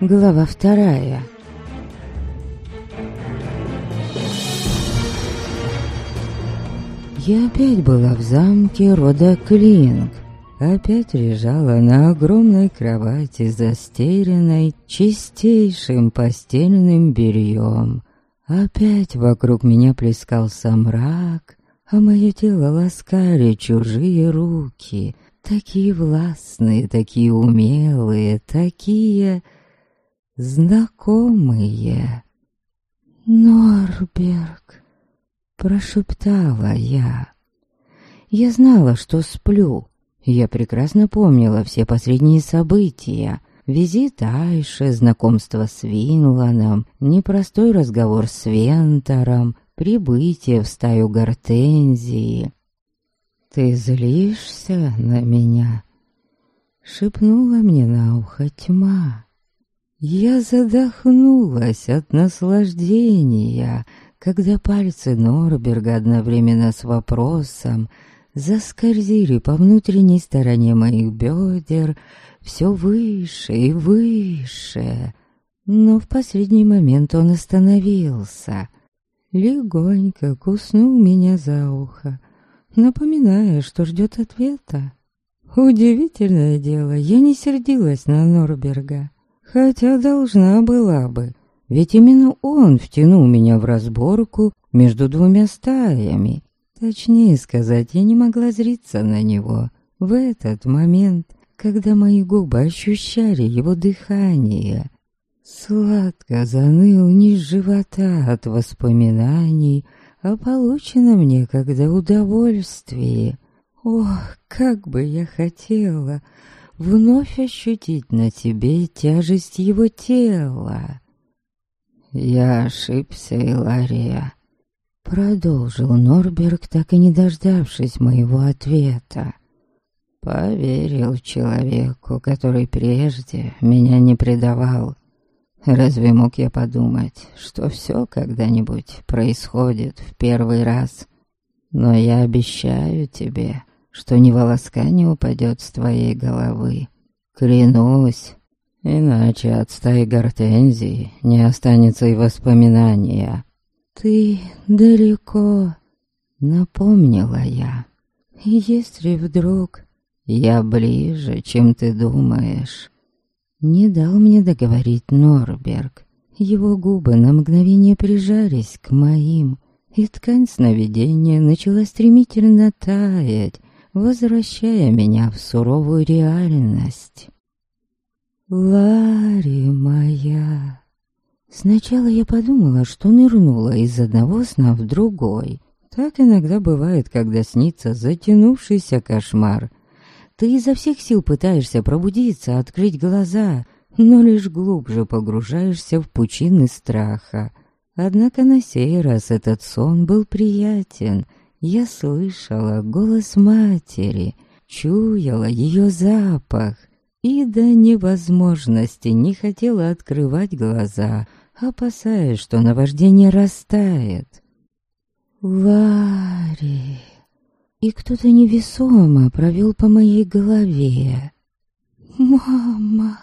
Глава вторая. Я опять была в замке рода Клинг. Опять лежала на огромной кровати, застеленной чистейшим постельным бельем. Опять вокруг меня плескался мрак, а мое тело ласкали чужие руки, такие властные, такие умелые, такие знакомые. «Норберг!» — прошептала я. Я знала, что сплю. Я прекрасно помнила все последние события. Визит Айши, знакомство с Винланом, непростой разговор с Вентором, прибытие в стаю гортензии. «Ты злишься на меня?» — шепнула мне на ухо тьма. Я задохнулась от наслаждения, когда пальцы Норберга одновременно с вопросом заскользили по внутренней стороне моих бедер все выше и выше. Но в последний момент он остановился, легонько куснул меня за ухо, напоминая, что ждет ответа. Удивительное дело, я не сердилась на Норберга. Хотя должна была бы, ведь именно он втянул меня в разборку между двумя стаями. Точнее сказать, я не могла зриться на него в этот момент, когда мои губы ощущали его дыхание. Сладко заныл низ живота от воспоминаний о полученном мне когда удовольствии. Ох, как бы я хотела вновь ощутить на тебе тяжесть его тела. Я ошибся, Илария. Продолжил Норберг, так и не дождавшись моего ответа. Поверил человеку, который прежде меня не предавал. Разве мог я подумать, что все когда-нибудь происходит в первый раз? Но я обещаю тебе, что ни волоска не упадет с твоей головы. Клянусь, иначе от стаи гортензий не останется и воспоминания. Ты далеко, напомнила я. Если вдруг я ближе, чем ты думаешь, не дал мне договорить Норберг. Его губы на мгновение прижались к моим, и ткань сновидения начала стремительно таять, возвращая меня в суровую реальность. Ларри моя. Сначала я подумала, что нырнула из одного сна в другой. Так иногда бывает, когда снится затянувшийся кошмар. Ты изо всех сил пытаешься пробудиться, открыть глаза, но лишь глубже погружаешься в пучины страха. Однако на сей раз этот сон был приятен — я слышала голос матери, чуяла ее запах и до невозможности не хотела открывать глаза, опасаясь, что наваждение растает. Ларри... И кто-то невесомо провел по моей голове. «Мама!»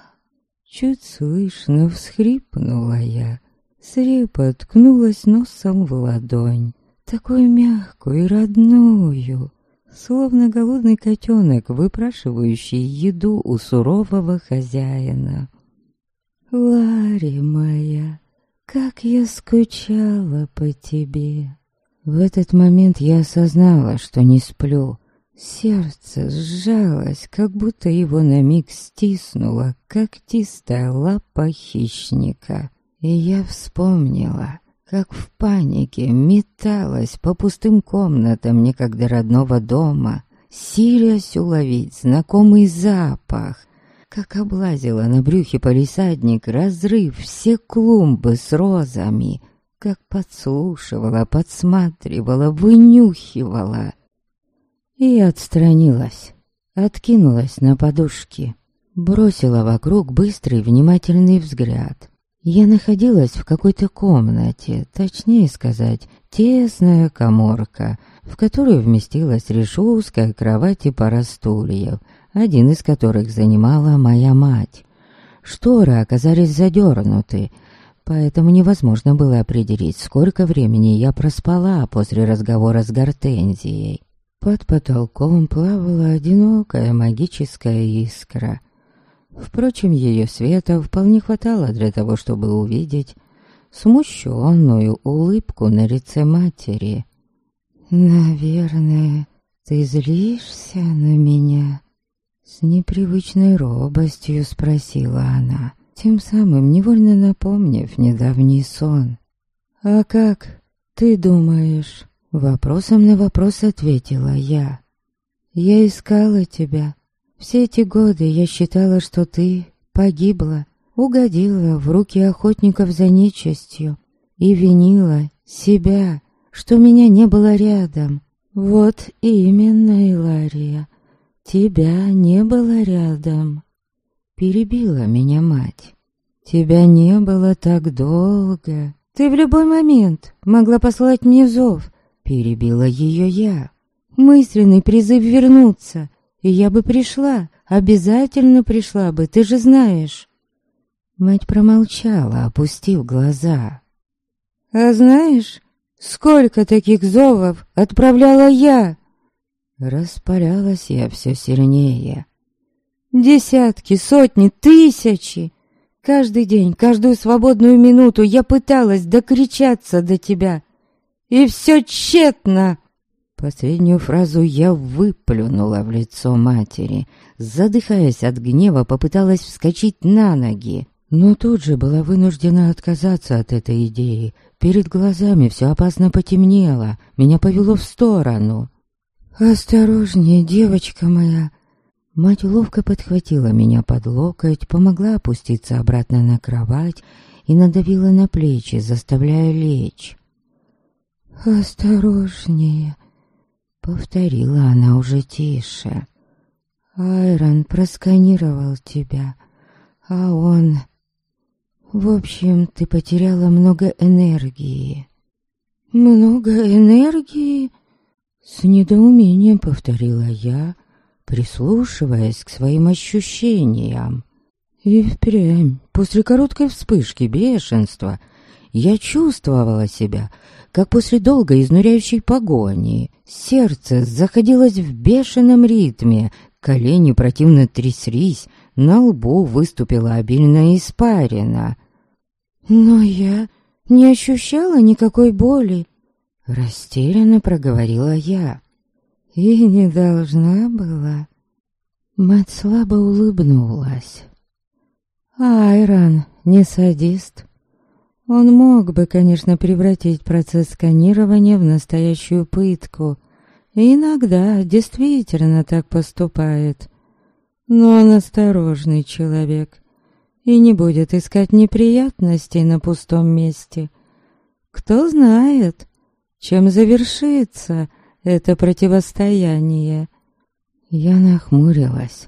Чуть слышно всхрипнула я. Срепа ткнулась носом в ладонь такую мягкую и родную, словно голодный котенок, выпрашивающий еду у сурового хозяина. Ларри моя, как я скучала по тебе. В этот момент я осознала, что не сплю. Сердце сжалось, как будто его на миг стиснула когтистая лапа хищника. И я вспомнила, как в панике металась по пустым комнатам некогда родного дома, силясь уловить знакомый запах, как облазила на брюхе полисадник, разрыв все клумбы с розами, как подслушивала, подсматривала, вынюхивала. И отстранилась, откинулась на подушки, бросила вокруг быстрый внимательный взгляд — я находилась в какой-то комнате, точнее сказать, тесная коморка, в которую вместилась лишь кровать и пара стульев, один из которых занимала моя мать. Шторы оказались задернуты, поэтому невозможно было определить, сколько времени я проспала после разговора с Гортензией. Под потолком плавала одинокая магическая искра. Впрочем, ее света вполне хватало для того, чтобы увидеть смущенную улыбку на лице матери. «Наверное, ты злишься на меня?» С непривычной робостью спросила она, тем самым невольно напомнив недавний сон. «А как ты думаешь?» Вопросом на вопрос ответила я. «Я искала тебя. Все эти годы я считала, что ты погибла, угодила в руки охотников за нечистью и винила себя, что меня не было рядом. Вот именно, Илария, тебя не было рядом. Перебила меня мать. Тебя не было так долго. Ты в любой момент могла послать мне зов, Перебила ее я. Мысленный призыв вернуться. И я бы пришла, обязательно пришла бы, ты же знаешь. Мать промолчала, опустив глаза. А знаешь, сколько таких зовов отправляла я? Распалялась я все сильнее. Десятки, сотни, тысячи. Каждый день, каждую свободную минуту я пыталась докричаться до тебя, и все тщетно!» Последнюю фразу я выплюнула в лицо матери. Задыхаясь от гнева, попыталась вскочить на ноги. Но тут же была вынуждена отказаться от этой идеи. Перед глазами все опасно потемнело, меня повело в сторону. «Осторожнее, девочка моя!» Мать ловко подхватила меня под локоть, помогла опуститься обратно на кровать и надавила на плечи, заставляя лечь. «Осторожнее», — повторила она уже тише. «Айрон просканировал тебя, а он...» «В общем, ты потеряла много энергии». «Много энергии?» С недоумением повторила я, прислушиваясь к своим ощущениям. И впрямь, после короткой вспышки бешенства, я чувствовала себя как после долгой изнуряющей погони. Сердце заходилось в бешеном ритме, колени противно тряслись, на лбу выступила обильная испарина. «Но я не ощущала никакой боли», — растерянно проговорила я. «И не должна была». Мать слабо улыбнулась. «Айрон не садист. Он мог бы, конечно, превратить процесс сканирования в настоящую пытку. И иногда действительно так поступает. Но он осторожный человек и не будет искать неприятностей на пустом месте. Кто знает, чем завершится это противостояние. Я нахмурилась.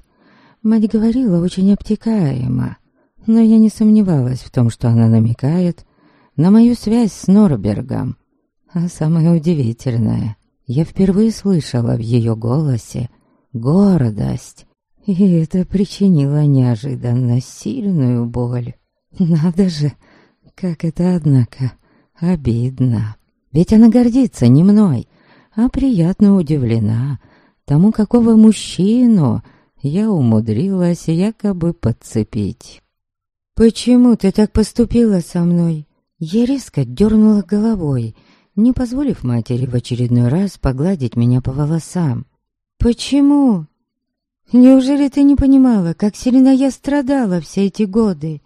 Мать говорила очень обтекаемо, но я не сомневалась в том, что она намекает на мою связь с Норбергом. А самое удивительное, я впервые слышала в ее голосе гордость, и это причинило неожиданно сильную боль. Надо же, как это, однако, обидно. Ведь она гордится не мной, а приятно удивлена тому, какого мужчину я умудрилась якобы подцепить. «Почему ты так поступила со мной?» Я резко дернула головой, не позволив матери в очередной раз погладить меня по волосам. «Почему? Неужели ты не понимала, как сильно я страдала все эти годы?»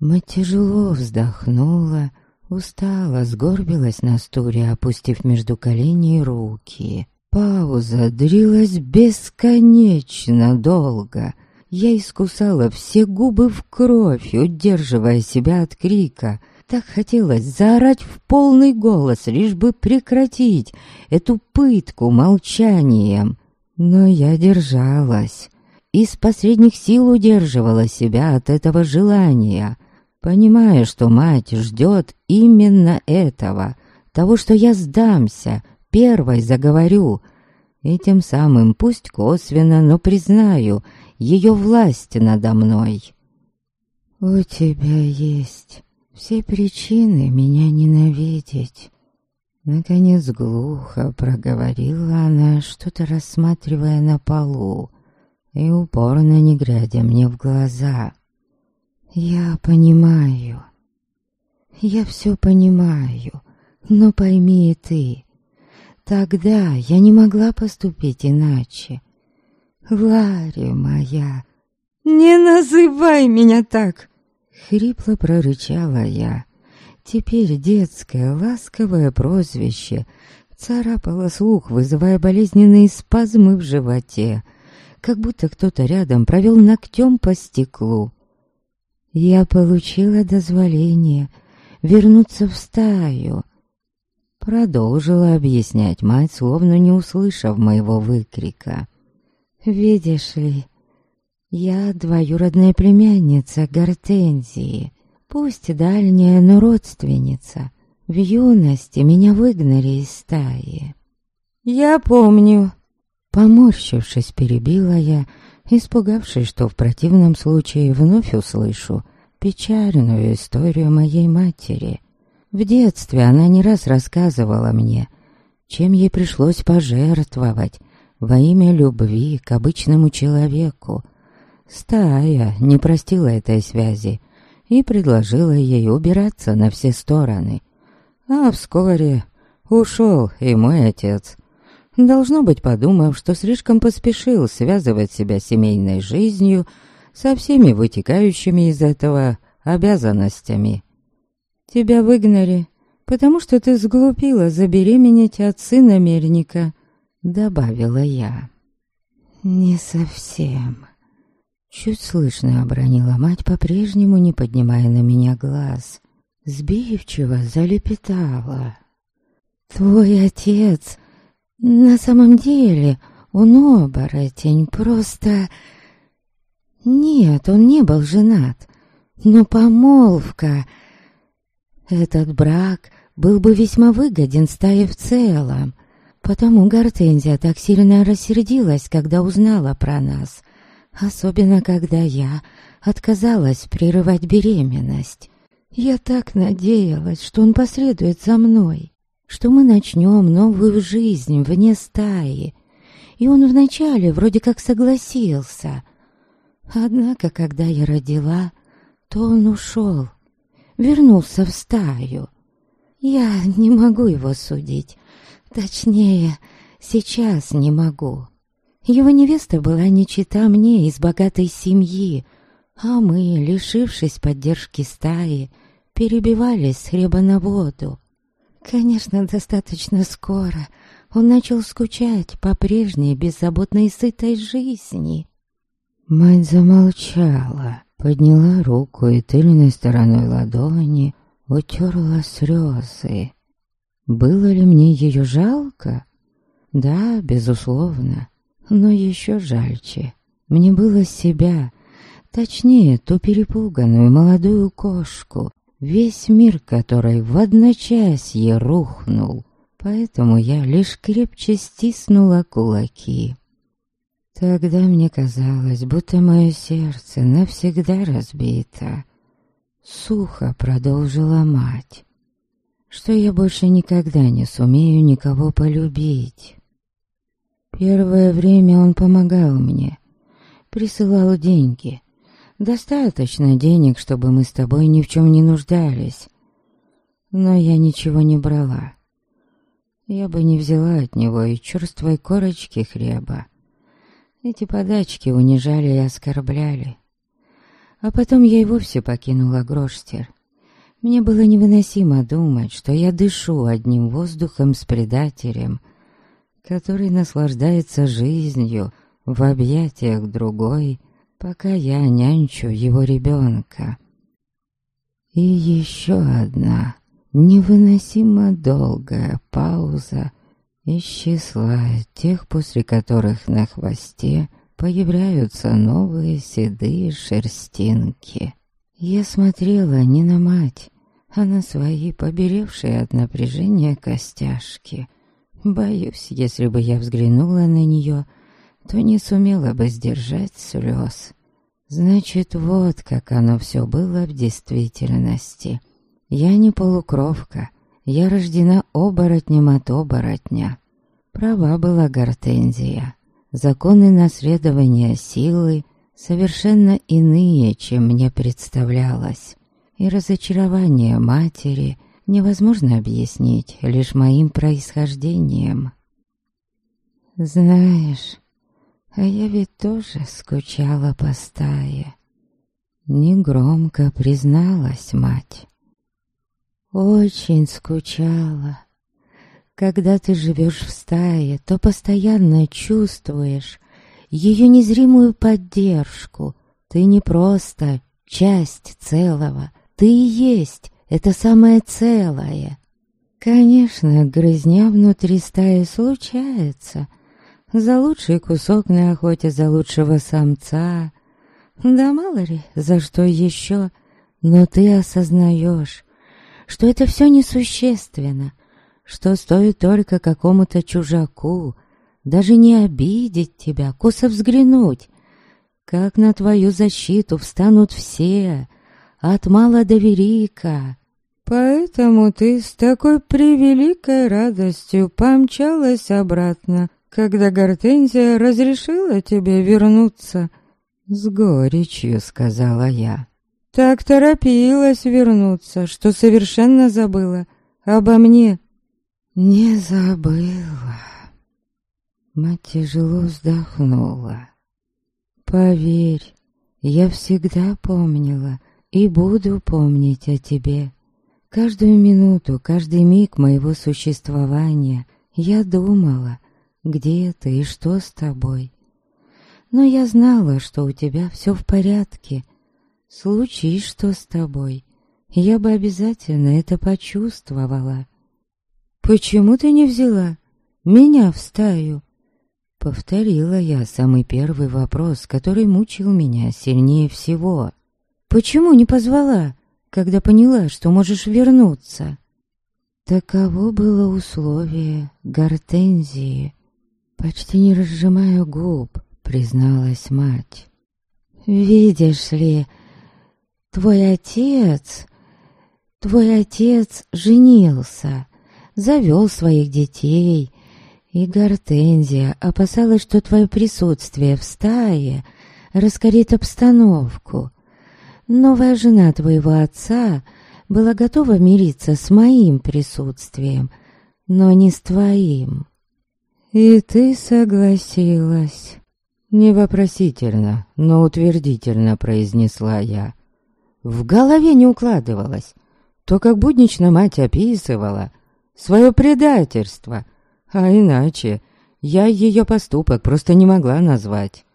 Мать тяжело вздохнула, устала, сгорбилась на стуле, опустив между коленей руки. Пауза длилась бесконечно долго. Я искусала все губы в кровь, удерживая себя от крика — так хотелось заорать в полный голос, лишь бы прекратить эту пытку молчанием. Но я держалась. Из последних сил удерживала себя от этого желания, понимая, что мать ждет именно этого, того, что я сдамся, первой заговорю, и тем самым, пусть косвенно, но признаю, ее власть надо мной. «У тебя есть все причины меня ненавидеть». Наконец глухо проговорила она, что-то рассматривая на полу и упорно не глядя мне в глаза. «Я понимаю. Я все понимаю, но пойми и ты. Тогда я не могла поступить иначе. Ларри моя, не называй меня так!» Хрипло прорычала я. Теперь детское ласковое прозвище царапало слух, вызывая болезненные спазмы в животе, как будто кто-то рядом провел ногтем по стеклу. Я получила дозволение вернуться в стаю. Продолжила объяснять мать, словно не услышав моего выкрика. «Видишь ли, я двоюродная племянница Гортензии, пусть дальняя, но родственница. В юности меня выгнали из стаи». «Я помню», Поморщившись, перебила я, испугавшись, что в противном случае вновь услышу печальную историю моей матери. В детстве она не раз рассказывала мне, чем ей пришлось пожертвовать во имя любви к обычному человеку. Стая не простила этой связи и предложила ей убираться на все стороны. А вскоре ушел и мой отец, Должно быть, подумав, что слишком поспешил связывать себя семейной жизнью со всеми вытекающими из этого обязанностями. Тебя выгнали, потому что ты сглупила забеременеть от сына Мерника, добавила я. Не совсем. Чуть слышно обронила мать, по-прежнему не поднимая на меня глаз. Сбивчиво залепетала. Твой отец на самом деле он оборотень, просто... Нет, он не был женат, но помолвка... Этот брак был бы весьма выгоден стае в целом, потому Гортензия так сильно рассердилась, когда узнала про нас, особенно когда я отказалась прерывать беременность. Я так надеялась, что он последует за мной что мы начнем новую жизнь вне стаи. И он вначале вроде как согласился. Однако, когда я родила, то он ушел, вернулся в стаю. Я не могу его судить. Точнее, сейчас не могу. Его невеста была не чита мне из богатой семьи, а мы, лишившись поддержки стаи, перебивались с хлеба на воду. Конечно, достаточно скоро он начал скучать по прежней беззаботной и сытой жизни. Мать замолчала, подняла руку и тыльной стороной ладони утерла слезы. Было ли мне ее жалко? Да, безусловно, но еще жальче. Мне было себя, точнее, ту перепуганную молодую кошку, весь мир которой в одночасье рухнул, поэтому я лишь крепче стиснула кулаки. Тогда мне казалось, будто мое сердце навсегда разбито. Сухо продолжила мать, что я больше никогда не сумею никого полюбить. Первое время он помогал мне, присылал деньги, Достаточно денег, чтобы мы с тобой ни в чем не нуждались. Но я ничего не брала. Я бы не взяла от него и черствой корочки хлеба. Эти подачки унижали и оскорбляли. А потом я и вовсе покинула Гроштер. Мне было невыносимо думать, что я дышу одним воздухом с предателем, который наслаждается жизнью в объятиях другой — пока я нянчу его ребенка. И еще одна невыносимо долгая пауза из числа тех, после которых на хвосте появляются новые седые шерстинки. Я смотрела не на мать, а на свои побелевшие от напряжения костяшки. Боюсь, если бы я взглянула на нее, то не сумела бы сдержать слез. Значит, вот как оно все было в действительности. Я не полукровка, я рождена оборотнем от оборотня. Права была Гортензия. Законы наследования силы совершенно иные, чем мне представлялось. И разочарование матери невозможно объяснить лишь моим происхождением. Знаешь, а я ведь тоже скучала по стае. Негромко призналась мать. Очень скучала. Когда ты живешь в стае, то постоянно чувствуешь ее незримую поддержку. Ты не просто часть целого, ты и есть это самое целое. Конечно, грызня внутри стаи случается — за лучший кусок на охоте за лучшего самца. Да мало ли, за что еще, но ты осознаешь, что это все несущественно, что стоит только какому-то чужаку даже не обидеть тебя, косо взглянуть, как на твою защиту встанут все, от мала до велика. Поэтому ты с такой превеликой радостью помчалась обратно когда Гортензия разрешила тебе вернуться?» С горечью сказала я. «Так торопилась вернуться, что совершенно забыла обо мне». «Не забыла». Мать тяжело вздохнула. «Поверь, я всегда помнила и буду помнить о тебе. Каждую минуту, каждый миг моего существования я думала, где ты и что с тобой. Но я знала, что у тебя все в порядке. Случись что с тобой, я бы обязательно это почувствовала. Почему ты не взяла меня в стаю? Повторила я самый первый вопрос, который мучил меня сильнее всего. Почему не позвала, когда поняла, что можешь вернуться? Таково было условие Гортензии. Почти не разжимая губ, призналась мать. «Видишь ли, твой отец... Твой отец женился, завел своих детей, и Гортензия опасалась, что твое присутствие в стае раскорит обстановку. Новая жена твоего отца была готова мириться с моим присутствием, но не с твоим. «И ты согласилась?» Не вопросительно, но утвердительно произнесла я. В голове не укладывалось. То, как буднично мать описывала свое предательство, а иначе я ее поступок просто не могла назвать.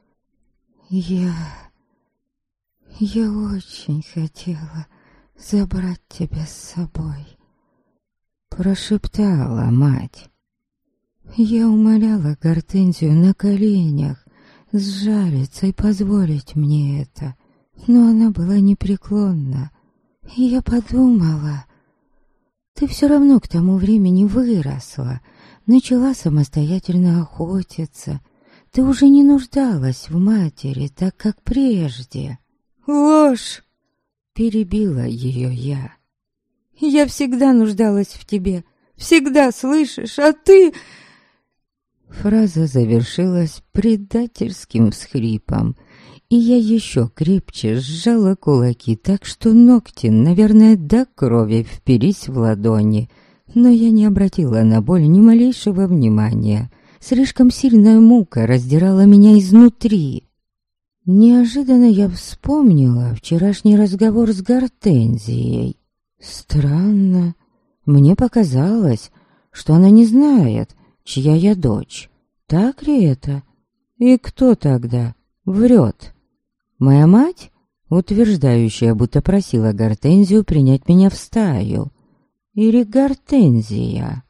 «Я... я очень хотела забрать тебя с собой», прошептала мать. Я умоляла Гортензию на коленях сжариться и позволить мне это, но она была непреклонна. И я подумала, ты все равно к тому времени выросла, начала самостоятельно охотиться, ты уже не нуждалась в матери, так как прежде. Ложь! Перебила ее я. Я всегда нуждалась в тебе, всегда слышишь, а ты... Фраза завершилась предательским всхрипом, и я еще крепче сжала кулаки так, что ногти, наверное, до крови впились в ладони. Но я не обратила на боль ни малейшего внимания. Слишком сильная мука раздирала меня изнутри. Неожиданно я вспомнила вчерашний разговор с Гортензией. Странно. Мне показалось, что она не знает, чья я дочь. Так ли это? И кто тогда врет? Моя мать, утверждающая, будто просила Гортензию принять меня в стаю. Или Гортензия?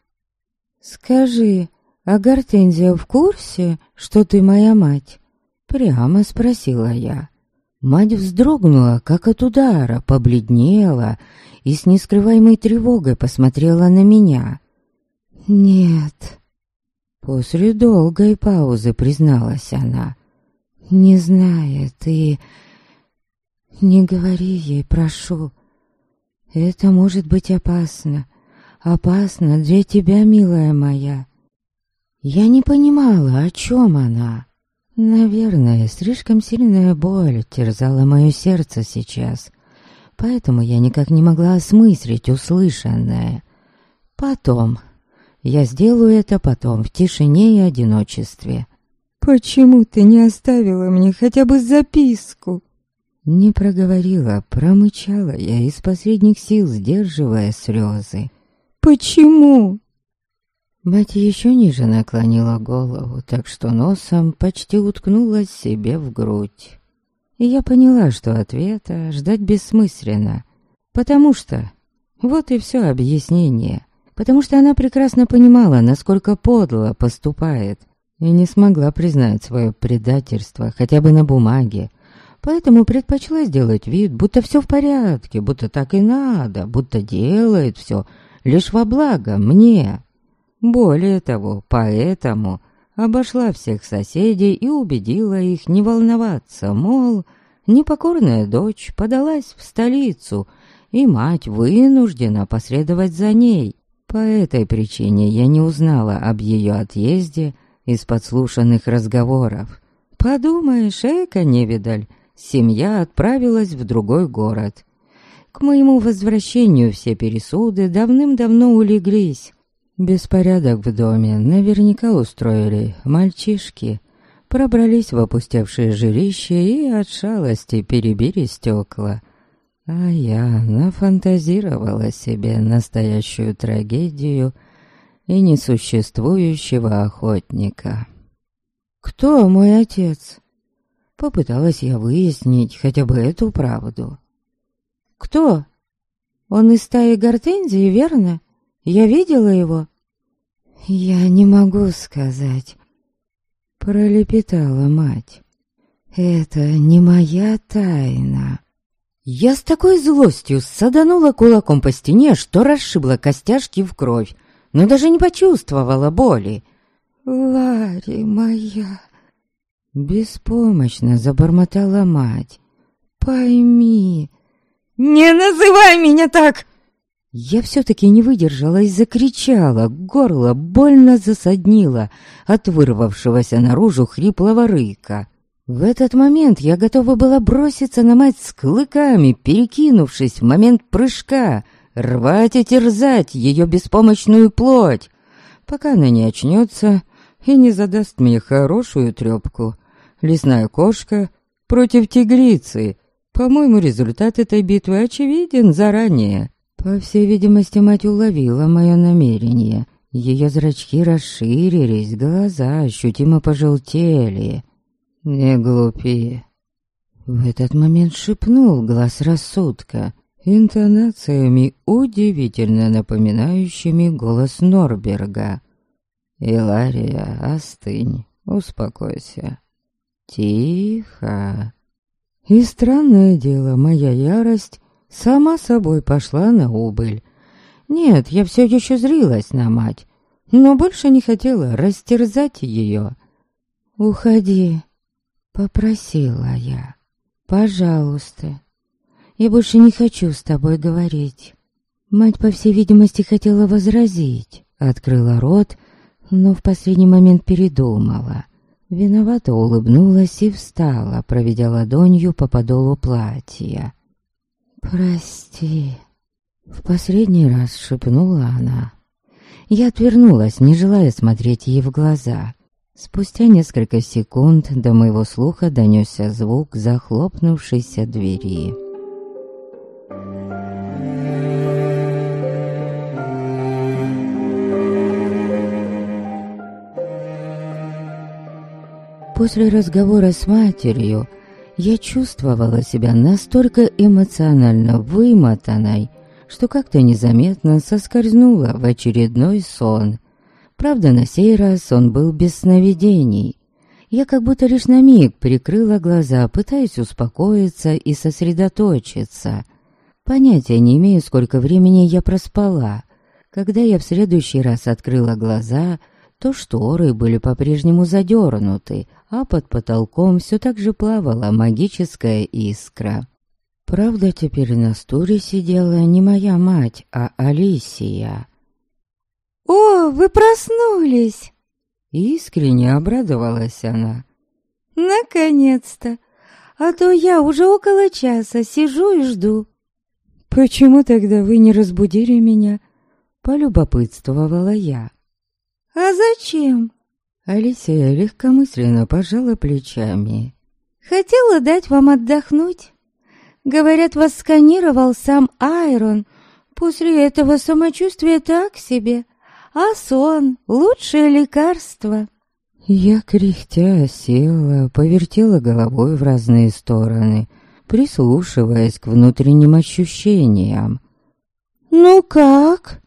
Скажи, а Гортензия в курсе, что ты моя мать? Прямо спросила я. Мать вздрогнула, как от удара, побледнела и с нескрываемой тревогой посмотрела на меня. «Нет», После долгой паузы призналась она. «Не знает и «Не говори ей, прошу. Это может быть опасно. Опасно для тебя, милая моя». Я не понимала, о чем она. Наверное, слишком сильная боль терзала мое сердце сейчас, поэтому я никак не могла осмыслить услышанное. Потом. Я сделаю это потом, в тишине и одиночестве. «Почему ты не оставила мне хотя бы записку?» Не проговорила, промычала я из последних сил, сдерживая слезы. «Почему?» Мать еще ниже наклонила голову, так что носом почти уткнулась себе в грудь. И я поняла, что ответа ждать бессмысленно. Потому что... Вот и все объяснение. Потому что она прекрасно понимала, насколько подло поступает, и не смогла признать свое предательство хотя бы на бумаге. Поэтому предпочла сделать вид, будто все в порядке, будто так и надо, будто делает все лишь во благо мне. Более того, поэтому обошла всех соседей и убедила их не волноваться, мол, непокорная дочь подалась в столицу, и мать вынуждена последовать за ней. По этой причине я не узнала об ее отъезде из подслушанных разговоров. Подумаешь, эко невидаль, семья отправилась в другой город. К моему возвращению все пересуды давным-давно улеглись, Беспорядок в доме наверняка устроили мальчишки. Пробрались в опустевшее жилище и от шалости перебили стекла. А я нафантазировала себе настоящую трагедию и несуществующего охотника. «Кто мой отец?» Попыталась я выяснить хотя бы эту правду. «Кто? Он из стаи гортензии, верно?» Я видела его?» «Я не могу сказать», — пролепетала мать. «Это не моя тайна». Я с такой злостью саданула кулаком по стене, что расшибла костяшки в кровь, но даже не почувствовала боли. «Ларри моя!» Беспомощно забормотала мать. «Пойми!» «Не называй меня так!» Я все-таки не выдержала и закричала, горло больно засаднило от вырвавшегося наружу хриплого рыка. В этот момент я готова была броситься на мать с клыками, перекинувшись в момент прыжка, рвать и терзать ее беспомощную плоть, пока она не очнется и не задаст мне хорошую трепку. Лесная кошка против тигрицы. По-моему, результат этой битвы очевиден заранее. По всей видимости, мать уловила мое намерение. Ее зрачки расширились, глаза ощутимо пожелтели. «Не глупи!» В этот момент шепнул глаз рассудка, интонациями удивительно напоминающими голос Норберга. «Илария, остынь, успокойся. Тихо!» И странное дело, моя ярость сама собой пошла на убыль. Нет, я все еще зрилась на мать, но больше не хотела растерзать ее. «Уходи», — попросила я. «Пожалуйста, я больше не хочу с тобой говорить». Мать, по всей видимости, хотела возразить, открыла рот, но в последний момент передумала. Виновато улыбнулась и встала, проведя ладонью по подолу платья. «Прости», — в последний раз шепнула она. Я отвернулась, не желая смотреть ей в глаза. Спустя несколько секунд до моего слуха донесся звук захлопнувшейся двери. После разговора с матерью я чувствовала себя настолько эмоционально вымотанной, что как-то незаметно соскользнула в очередной сон. Правда, на сей раз он был без сновидений. Я как будто лишь на миг прикрыла глаза, пытаясь успокоиться и сосредоточиться. Понятия не имею, сколько времени я проспала. Когда я в следующий раз открыла глаза, то шторы были по-прежнему задернуты, а под потолком все так же плавала магическая искра. Правда, теперь на стуле сидела не моя мать, а Алисия. «О, вы проснулись!» Искренне обрадовалась она. «Наконец-то! А то я уже около часа сижу и жду». «Почему тогда вы не разбудили меня?» Полюбопытствовала я. «А зачем?» Алисия легкомысленно пожала плечами. «Хотела дать вам отдохнуть. Говорят, вас сканировал сам Айрон. После этого самочувствие так себе, а сон — лучшее лекарство». Я, кряхтя, села, повертела головой в разные стороны, прислушиваясь к внутренним ощущениям. «Ну как?» —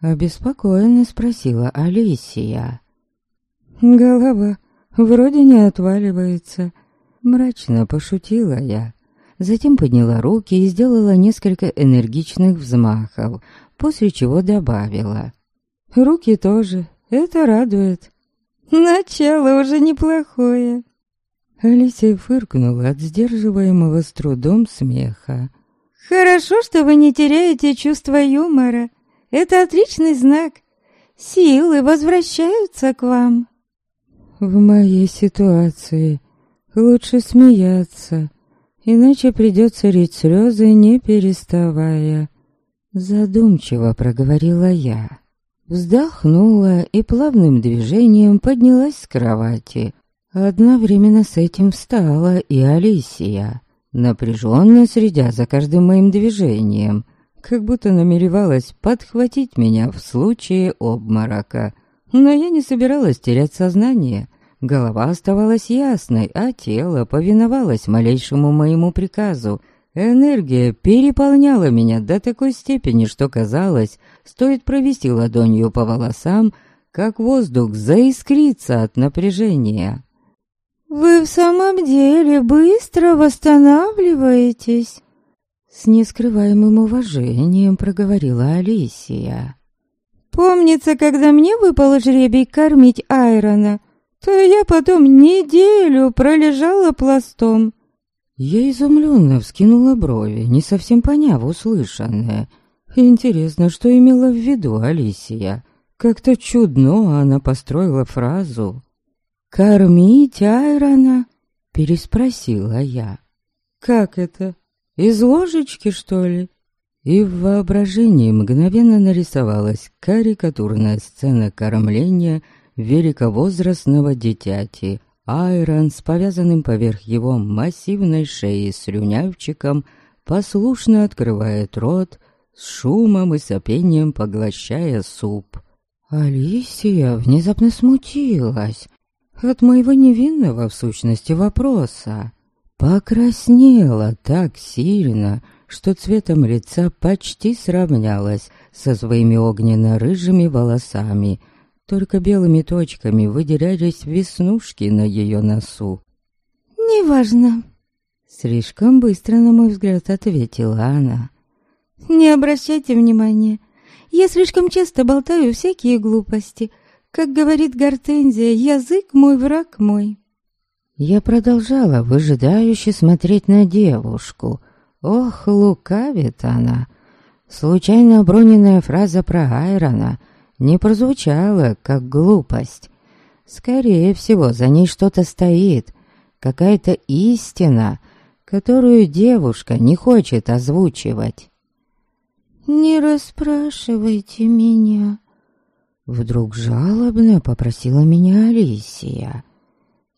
обеспокоенно спросила Алисия. «Голова вроде не отваливается», — мрачно пошутила я. Затем подняла руки и сделала несколько энергичных взмахов, после чего добавила. «Руки тоже, это радует». «Начало уже неплохое». Алисия фыркнула от сдерживаемого с трудом смеха. «Хорошо, что вы не теряете чувство юмора. Это отличный знак. Силы возвращаются к вам». «В моей ситуации лучше смеяться, иначе придется рить слезы, не переставая». Задумчиво проговорила я. Вздохнула и плавным движением поднялась с кровати. Одновременно с этим встала и Алисия, напряженно следя за каждым моим движением, как будто намеревалась подхватить меня в случае обморока. Но я не собиралась терять сознание. Голова оставалась ясной, а тело повиновалось малейшему моему приказу — Энергия переполняла меня до такой степени, что казалось, стоит провести ладонью по волосам, как воздух заискрится от напряжения. «Вы в самом деле быстро восстанавливаетесь?» С нескрываемым уважением проговорила Алисия. «Помнится, когда мне выпал жребий кормить Айрона, то я потом неделю пролежала пластом. Я изумленно вскинула брови, не совсем поняв услышанное. Интересно, что имела в виду Алисия. Как-то чудно она построила фразу. «Кормить Айрона?» — переспросила я. «Как это? Из ложечки, что ли?» И в воображении мгновенно нарисовалась карикатурная сцена кормления великовозрастного дитяти — Айрон с повязанным поверх его массивной шеи слюнявчиком послушно открывает рот, с шумом и сопением поглощая суп. Алисия внезапно смутилась от моего невинного в сущности вопроса. Покраснела так сильно, что цветом лица почти сравнялась со своими огненно-рыжими волосами — только белыми точками выделялись веснушки на ее носу. «Неважно», — слишком быстро, на мой взгляд, ответила она. «Не обращайте внимания. Я слишком часто болтаю всякие глупости. Как говорит Гортензия, язык мой, враг мой». Я продолжала выжидающе смотреть на девушку. Ох, лукавит она. Случайно оброненная фраза про Айрона не прозвучало как глупость. Скорее всего, за ней что-то стоит, какая-то истина, которую девушка не хочет озвучивать. «Не расспрашивайте меня», — вдруг жалобно попросила меня Алисия.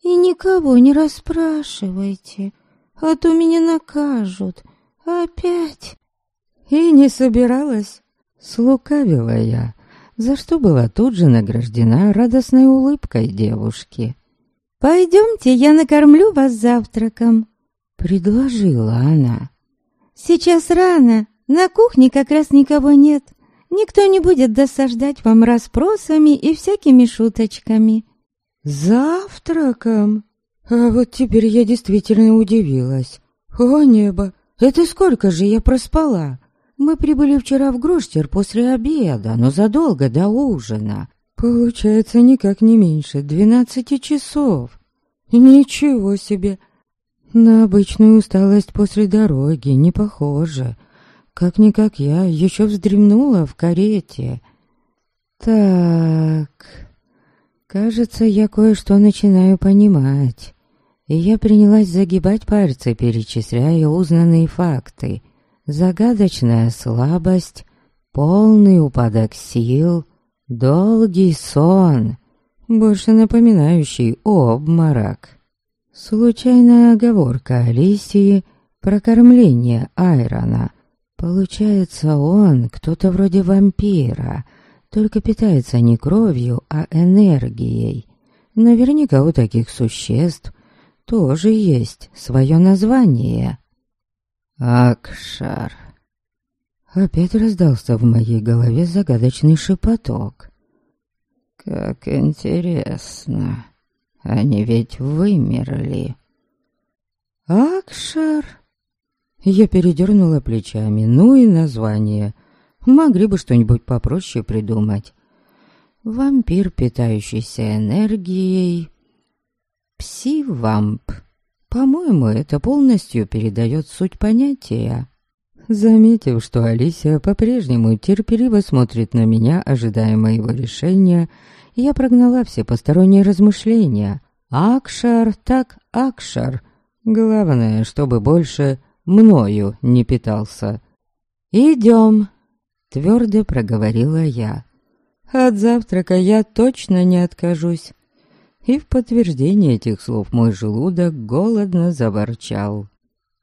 «И никого не расспрашивайте, а то меня накажут. Опять». И не собиралась, слукавила я, за что была тут же награждена радостной улыбкой девушки. «Пойдемте, я накормлю вас завтраком», — предложила она. «Сейчас рано, на кухне как раз никого нет. Никто не будет досаждать вам расспросами и всякими шуточками». «Завтраком?» А вот теперь я действительно удивилась. «О небо, это сколько же я проспала?» Мы прибыли вчера в Гроштер после обеда, но задолго до ужина. Получается, никак не меньше двенадцати часов. Ничего себе! На обычную усталость после дороги не похоже. Как-никак я еще вздремнула в карете. Так... Кажется, я кое-что начинаю понимать. И я принялась загибать пальцы, перечисляя узнанные факты. Загадочная слабость, полный упадок сил, долгий сон, больше напоминающий обморок. Случайная оговорка Алисии про кормление Айрона. Получается, он кто-то вроде вампира, только питается не кровью, а энергией. Наверняка у таких существ тоже есть свое название. Акшар. Опять раздался в моей голове загадочный шепоток. Как интересно. Они ведь вымерли. Акшар. Я передернула плечами. Ну и название. Могли бы что-нибудь попроще придумать. Вампир, питающийся энергией. Пси-вамп. По-моему, это полностью передает суть понятия. Заметив, что Алисия по-прежнему терпеливо смотрит на меня, ожидая моего решения, я прогнала все посторонние размышления. Акшар так Акшар. Главное, чтобы больше мною не питался. «Идем», — твердо проговорила я. «От завтрака я точно не откажусь». И в подтверждение этих слов мой желудок голодно заворчал.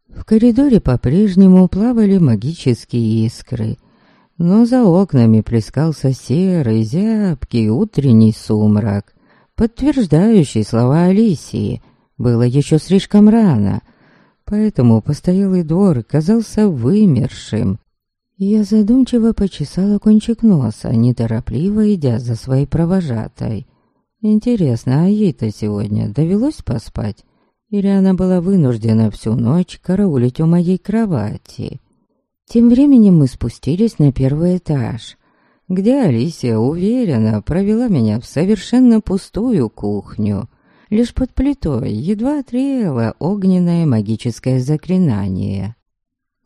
В коридоре по-прежнему плавали магические искры, но за окнами плескался серый, зябкий утренний сумрак, подтверждающий слова Алисии. Было еще слишком рано, поэтому постоялый двор казался вымершим. Я задумчиво почесала кончик носа, неторопливо идя за своей провожатой. Интересно, а ей-то сегодня довелось поспать? Или она была вынуждена всю ночь караулить у моей кровати? Тем временем мы спустились на первый этаж, где Алисия уверенно провела меня в совершенно пустую кухню. Лишь под плитой едва трело огненное магическое заклинание.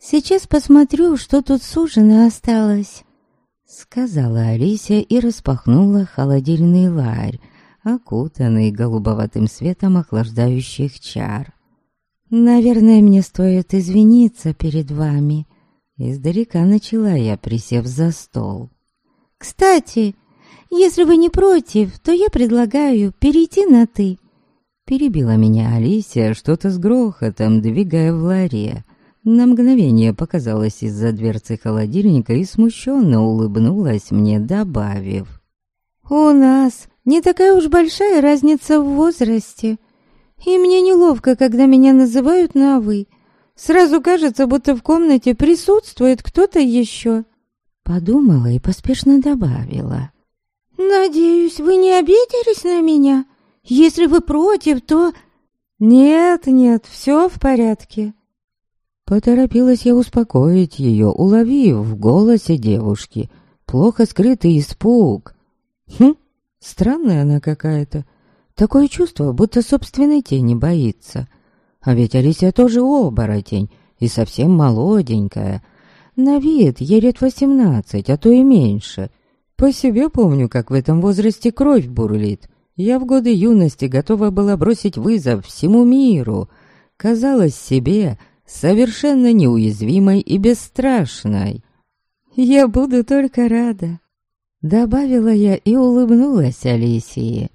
«Сейчас посмотрю, что тут с ужина осталось», — сказала Алисия и распахнула холодильный ларь, окутанный голубоватым светом охлаждающих чар. «Наверное, мне стоит извиниться перед вами». Издалека начала я, присев за стол. «Кстати, если вы не против, то я предлагаю перейти на «ты». Перебила меня Алисия, что-то с грохотом, двигая в ларе. На мгновение показалась из-за дверцы холодильника и смущенно улыбнулась мне, добавив. «У нас не такая уж большая разница в возрасте. И мне неловко, когда меня называют на «вы». Сразу кажется, будто в комнате присутствует кто-то еще. Подумала и поспешно добавила. «Надеюсь, вы не обиделись на меня? Если вы против, то...» «Нет, нет, все в порядке». Поторопилась я успокоить ее, уловив в голосе девушки плохо скрытый испуг. Хм, Странная она какая-то. Такое чувство, будто собственной тени боится. А ведь Алисия тоже оборотень и совсем молоденькая. На вид ей лет восемнадцать, а то и меньше. По себе помню, как в этом возрасте кровь бурлит. Я в годы юности готова была бросить вызов всему миру. Казалось себе совершенно неуязвимой и бесстрашной. «Я буду только рада», Добавила я и улыбнулась Алисии.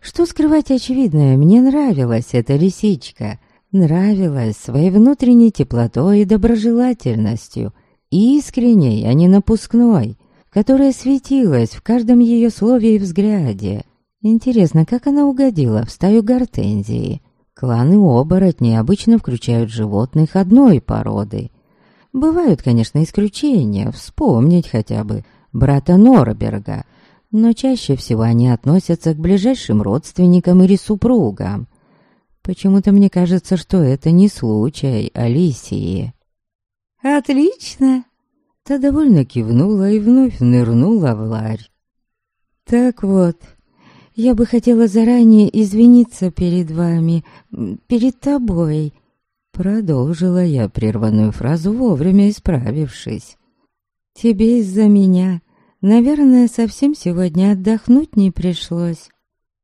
Что скрывать очевидное, мне нравилась эта лисичка. Нравилась своей внутренней теплотой и доброжелательностью. Искренней, а не напускной, которая светилась в каждом ее слове и взгляде. Интересно, как она угодила в стаю гортензии? Кланы оборотней обычно включают животных одной породы. Бывают, конечно, исключения, вспомнить хотя бы – брата Норберга, но чаще всего они относятся к ближайшим родственникам или супругам. Почему-то мне кажется, что это не случай Алисии. «Отлично!» Та довольно кивнула и вновь нырнула в ларь. «Так вот, я бы хотела заранее извиниться перед вами, перед тобой», Продолжила я прерванную фразу, вовремя исправившись. «Тебе из-за меня, наверное, совсем сегодня отдохнуть не пришлось».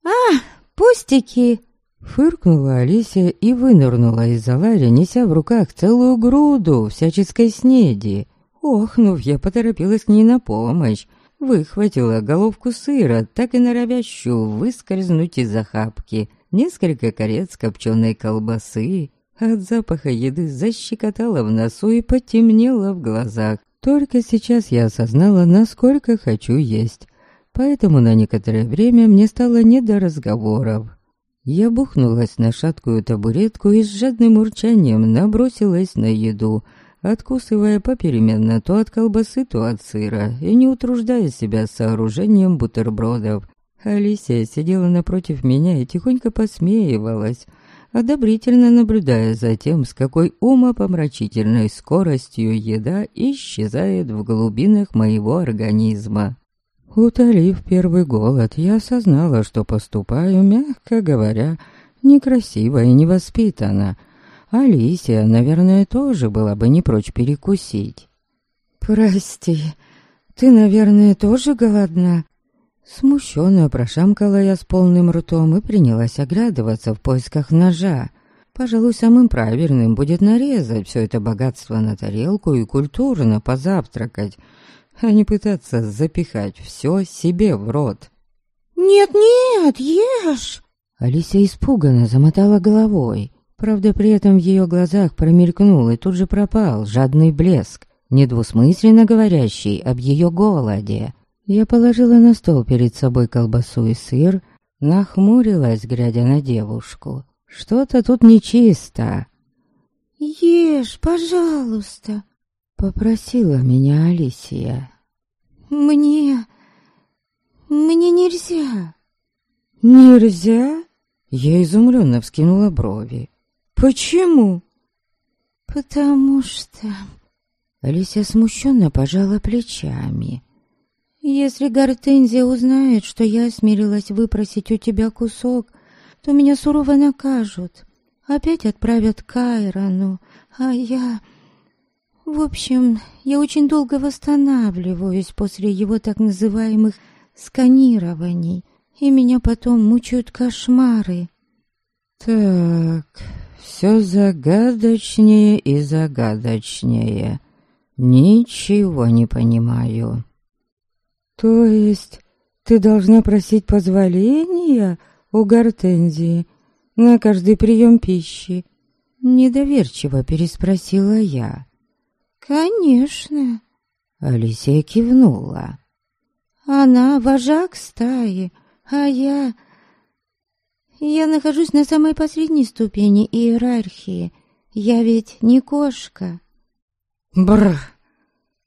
«А, пустяки!» Фыркнула Алисия и вынырнула из-за Ларри, неся в руках целую груду всяческой снеди. Охнув, я поторопилась к ней на помощь. Выхватила головку сыра, так и норовящую выскользнуть из охапки. Несколько корец копченой колбасы, от запаха еды защекотало в носу и потемнело в глазах. Только сейчас я осознала, насколько хочу есть. Поэтому на некоторое время мне стало не до разговоров. Я бухнулась на шаткую табуретку и с жадным урчанием набросилась на еду, откусывая попеременно то от колбасы, то от сыра, и не утруждая себя сооружением бутербродов. Алисия сидела напротив меня и тихонько посмеивалась, одобрительно наблюдая за тем, с какой умопомрачительной скоростью еда исчезает в глубинах моего организма. Утолив первый голод, я осознала, что поступаю, мягко говоря, некрасиво и невоспитанно. Алисия, наверное, тоже была бы не прочь перекусить. «Прости, ты, наверное, тоже голодна?» Смущенно прошамкала я с полным ртом и принялась оглядываться в поисках ножа. Пожалуй, самым правильным будет нарезать все это богатство на тарелку и культурно позавтракать, а не пытаться запихать все себе в рот. «Нет-нет, ешь!» Алисия испуганно замотала головой. Правда, при этом в ее глазах промелькнул и тут же пропал жадный блеск, недвусмысленно говорящий об ее голоде. Я положила на стол перед собой колбасу и сыр, нахмурилась, глядя на девушку. Что-то тут нечисто. «Ешь, пожалуйста», — попросила меня Алисия. «Мне... мне нельзя». «Нельзя?» Я изумленно вскинула брови. «Почему?» «Потому что...» Алисия смущенно пожала плечами. Если Гортензия узнает, что я осмелилась выпросить у тебя кусок, то меня сурово накажут. Опять отправят к Айрону, а я... В общем, я очень долго восстанавливаюсь после его так называемых сканирований, и меня потом мучают кошмары. Так, все загадочнее и загадочнее. Ничего не понимаю. То есть ты должна просить позволения у Гортензии на каждый прием пищи? Недоверчиво переспросила я. Конечно. Алисия кивнула. Она вожак стаи, а я... Я нахожусь на самой последней ступени иерархии. Я ведь не кошка.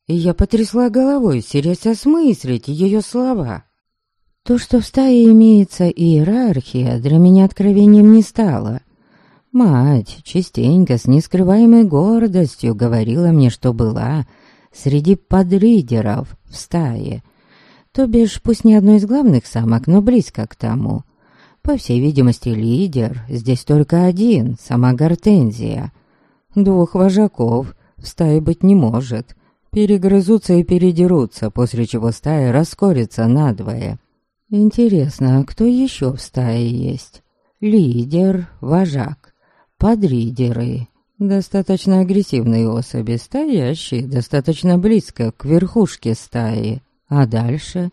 И я потрясла головой, силясь осмыслить ее слова. То, что в стае имеется иерархия, для меня откровением не стало. Мать частенько с нескрываемой гордостью говорила мне, что была среди подридеров в стае. То бишь, пусть не одной из главных самок, но близко к тому. По всей видимости, лидер здесь только один, сама Гортензия. Двух вожаков в стае быть не может — перегрызутся и передерутся, после чего стая раскорится надвое. Интересно, а кто еще в стае есть? Лидер, вожак, подридеры. Достаточно агрессивные особи, стоящие достаточно близко к верхушке стаи. А дальше?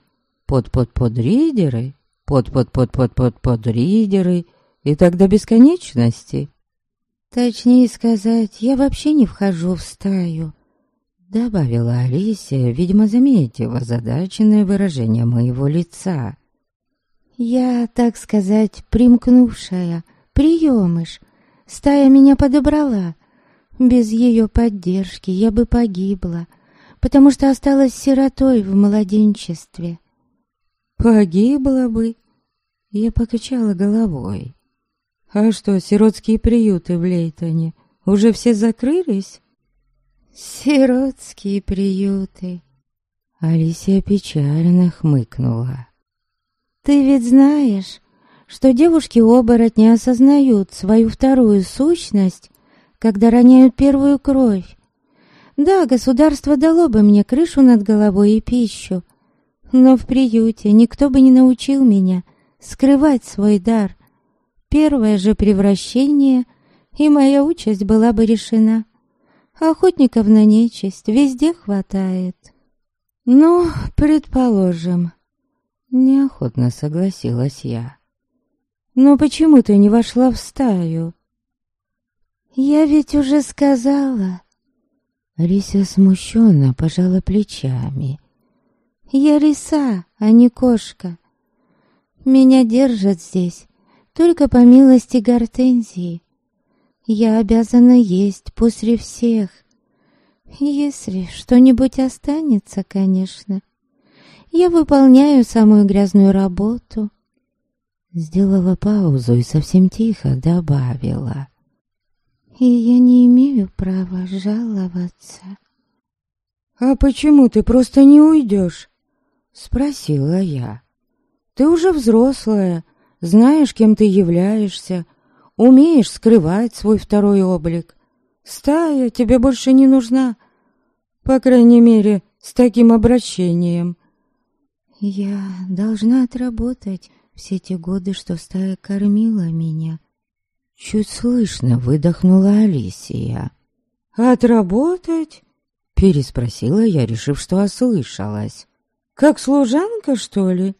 Под-под-подридеры, под-под-под-под-под-подридеры и так до бесконечности. Точнее сказать, я вообще не вхожу в стаю. Добавила Алисия, видимо, заметив озадаченное выражение моего лица. «Я, так сказать, примкнувшая, приемыш. Стая меня подобрала. Без ее поддержки я бы погибла, потому что осталась сиротой в младенчестве». «Погибла бы?» Я покачала головой. «А что, сиротские приюты в Лейтоне уже все закрылись?» Сиротские приюты. Алисия печально хмыкнула. Ты ведь знаешь, что девушки-оборотни осознают свою вторую сущность, когда роняют первую кровь. Да, государство дало бы мне крышу над головой и пищу, но в приюте никто бы не научил меня скрывать свой дар. Первое же превращение, и моя участь была бы решена. Охотников на нечисть везде хватает. Ну, предположим. Неохотно согласилась я. Но почему ты не вошла в стаю? Я ведь уже сказала. Рися смущенно пожала плечами. Я риса, а не кошка. Меня держат здесь только по милости гортензии. Я обязана есть после всех. Если что-нибудь останется, конечно. Я выполняю самую грязную работу. Сделала паузу и совсем тихо добавила. И я не имею права жаловаться. «А почему ты просто не уйдешь?» Спросила я. «Ты уже взрослая, знаешь, кем ты являешься, умеешь скрывать свой второй облик. Стая тебе больше не нужна, по крайней мере, с таким обращением. Я должна отработать все те годы, что стая кормила меня. Чуть слышно выдохнула Алисия. «Отработать?» Переспросила я, решив, что ослышалась. «Как служанка, что ли?»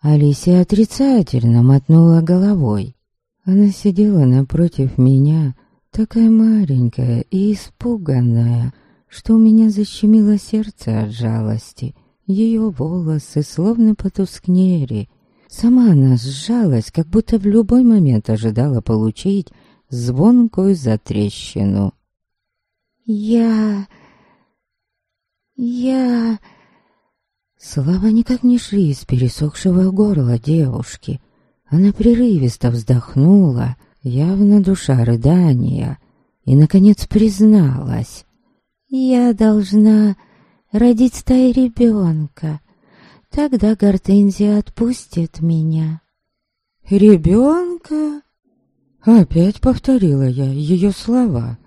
Алисия отрицательно мотнула головой. Она сидела напротив меня, такая маленькая и испуганная, что у меня защемило сердце от жалости. Ее волосы словно потускнели. Сама она сжалась, как будто в любой момент ожидала получить звонкую затрещину. «Я... я...» Слова никак не шли из пересохшего горла девушки. Она прерывисто вздохнула, явно душа рыдания, и, наконец, призналась. «Я должна родить стаи ребенка. Тогда Гортензия отпустит меня». «Ребенка?» Опять повторила я ее слова.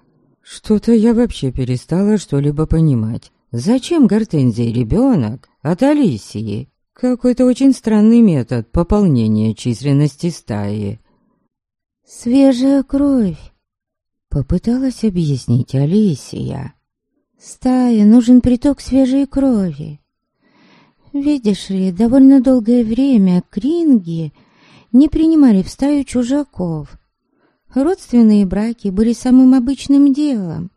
Что-то я вообще перестала что-либо понимать. Зачем Гортензии ребенок от Алисии? Какой-то очень странный метод пополнения численности стаи. «Свежая кровь», — попыталась объяснить Алисия. «Стае нужен приток свежей крови. Видишь ли, довольно долгое время кринги не принимали в стаю чужаков. Родственные браки были самым обычным делом.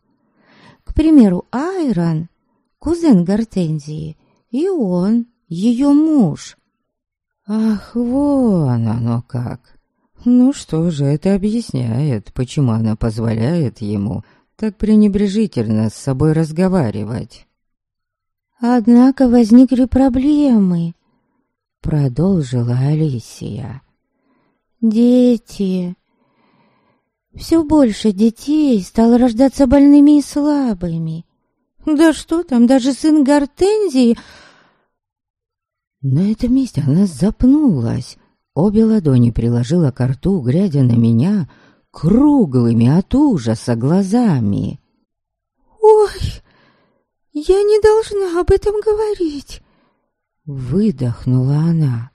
К примеру, Айрон, кузен Гортензии, и он ее муж. Ах, вон оно как. Ну что же, это объясняет, почему она позволяет ему так пренебрежительно с собой разговаривать. Однако возникли проблемы, продолжила Алисия. Дети. Все больше детей стало рождаться больными и слабыми. Да что там, даже сын Гортензии на этом месте она запнулась. Обе ладони приложила к рту, глядя на меня круглыми от ужаса глазами. «Ой, я не должна об этом говорить!» Выдохнула она.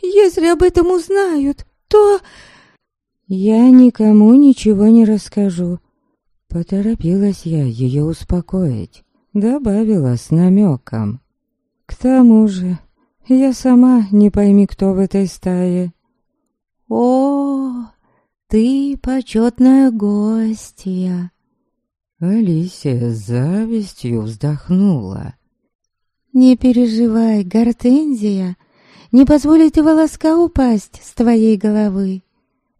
«Если об этом узнают, то...» «Я никому ничего не расскажу». Поторопилась я ее успокоить. Добавила с намеком. «К тому же, я сама не пойми, кто в этой стае. О, ты почетная гостья. Алисия с завистью вздохнула. Не переживай, Гортензия, не позволит и волоска упасть с твоей головы.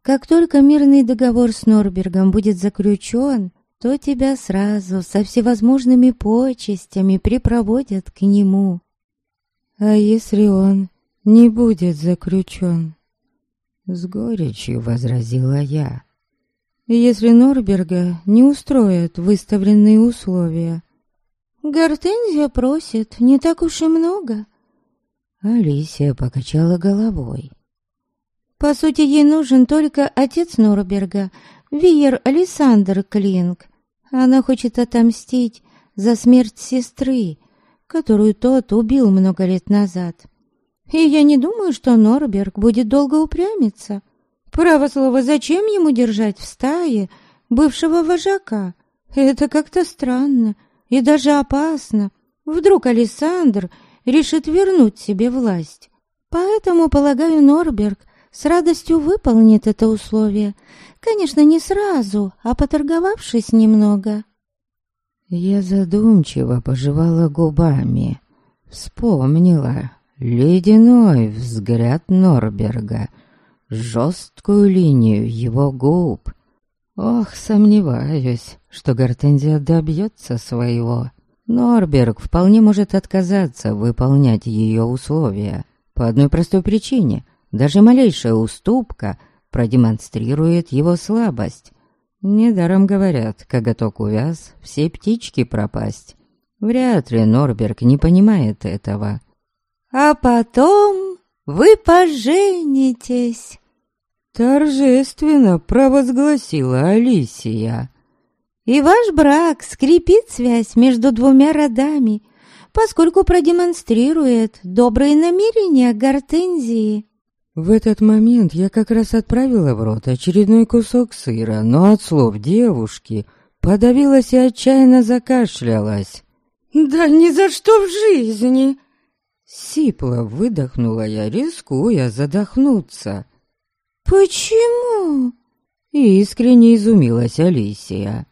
Как только мирный договор с Норбергом будет заключен, то тебя сразу со всевозможными почестями припроводят к нему. А если он не будет заключен? С горечью возразила я. Если Норберга не устроят выставленные условия. Гортензия просит не так уж и много. Алисия покачала головой. По сути, ей нужен только отец Норберга, Виер Александр Клинк. Она хочет отомстить за смерть сестры, которую тот убил много лет назад. И я не думаю, что Норберг будет долго упрямиться. Право слово, зачем ему держать в стае бывшего вожака? Это как-то странно и даже опасно. Вдруг Александр решит вернуть себе власть. Поэтому, полагаю, Норберг с радостью выполнит это условие. Конечно, не сразу, а поторговавшись немного. Я задумчиво пожевала губами. Вспомнила ледяной взгляд Норберга, жесткую линию его губ. Ох, сомневаюсь, что Гортензия добьется своего. Норберг вполне может отказаться выполнять ее условия. По одной простой причине. Даже малейшая уступка продемонстрирует его слабость. Недаром говорят, коготок увяз, все птички пропасть. Вряд ли Норберг не понимает этого. «А потом вы поженитесь!» Торжественно провозгласила Алисия. «И ваш брак скрепит связь между двумя родами, поскольку продемонстрирует добрые намерения Гортензии». В этот момент я как раз отправила в рот очередной кусок сыра, но от слов девушки подавилась и отчаянно закашлялась. «Да ни за что в жизни!» Сипло выдохнула я, рискуя задохнуться. «Почему?» Искренне изумилась Алисия.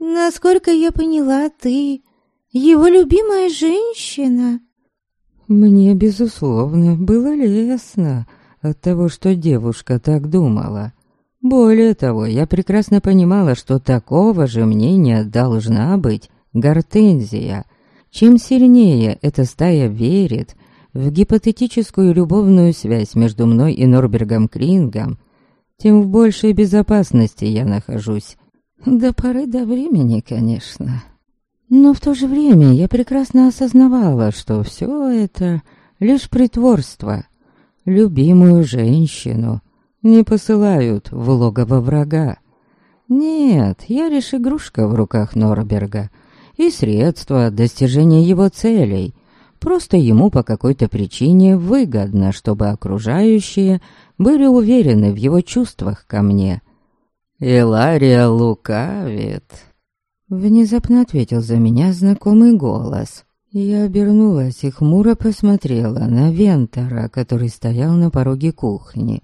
«Насколько я поняла, ты его любимая женщина?» Мне, безусловно, было лестно от того, что девушка так думала. Более того, я прекрасно понимала, что такого же мнения должна быть Гортензия. Чем сильнее эта стая верит в гипотетическую любовную связь между мной и Норбергом Крингом, тем в большей безопасности я нахожусь. До поры до времени, конечно. Но в то же время я прекрасно осознавала, что все это лишь притворство любимую женщину не посылают в логово врага. Нет, я лишь игрушка в руках Норберга и средство достижения его целей. Просто ему по какой-то причине выгодно, чтобы окружающие были уверены в его чувствах ко мне. «Илария лукавит», — внезапно ответил за меня знакомый голос. Я обернулась и хмуро посмотрела на Вентора, который стоял на пороге кухни.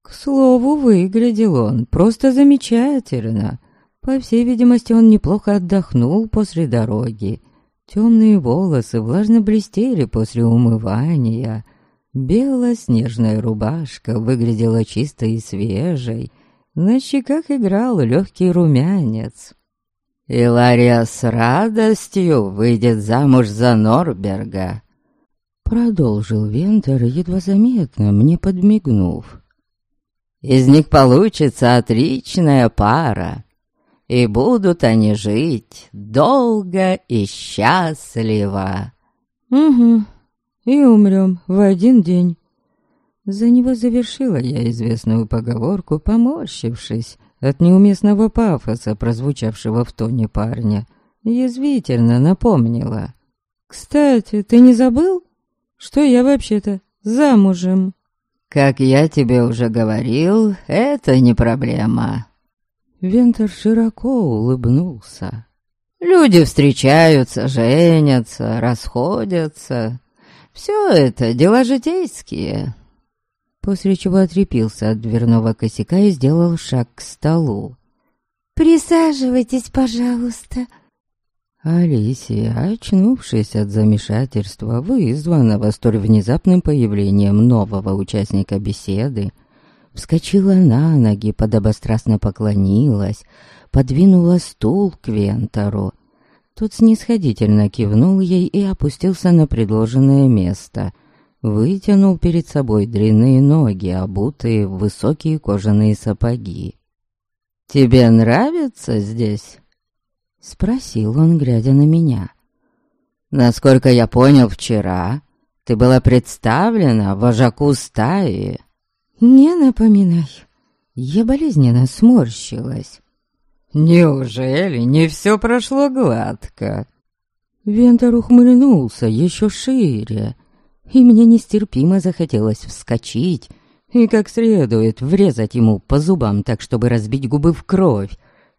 К слову, выглядел он просто замечательно. По всей видимости, он неплохо отдохнул после дороги. Темные волосы влажно блестели после умывания. Белоснежная рубашка выглядела чистой и свежей. На щеках играл легкий румянец. И Лария с радостью выйдет замуж за Норберга. Продолжил Вентер, едва заметно, мне подмигнув. Из них получится отличная пара, и будут они жить долго и счастливо. Угу, и умрем в один день. За него завершила я известную поговорку, поморщившись от неуместного пафоса, прозвучавшего в тоне парня, язвительно напомнила. «Кстати, ты не забыл, что я вообще-то замужем?» «Как я тебе уже говорил, это не проблема». Вентер широко улыбнулся. «Люди встречаются, женятся, расходятся. Все это дела житейские после чего отрепился от дверного косяка и сделал шаг к столу. «Присаживайтесь, пожалуйста». Алисия, очнувшись от замешательства, вызванного столь внезапным появлением нового участника беседы, вскочила на ноги, подобострастно поклонилась, подвинула стул к Вентору. Тот снисходительно кивнул ей и опустился на предложенное место — вытянул перед собой длинные ноги, обутые в высокие кожаные сапоги. «Тебе нравится здесь?» — спросил он, глядя на меня. «Насколько я понял вчера, ты была представлена вожаку стаи». «Не напоминай». Я болезненно сморщилась. Неужели не все прошло гладко? Вентор ухмыльнулся еще шире, и мне нестерпимо захотелось вскочить и как следует врезать ему по зубам так, чтобы разбить губы в кровь,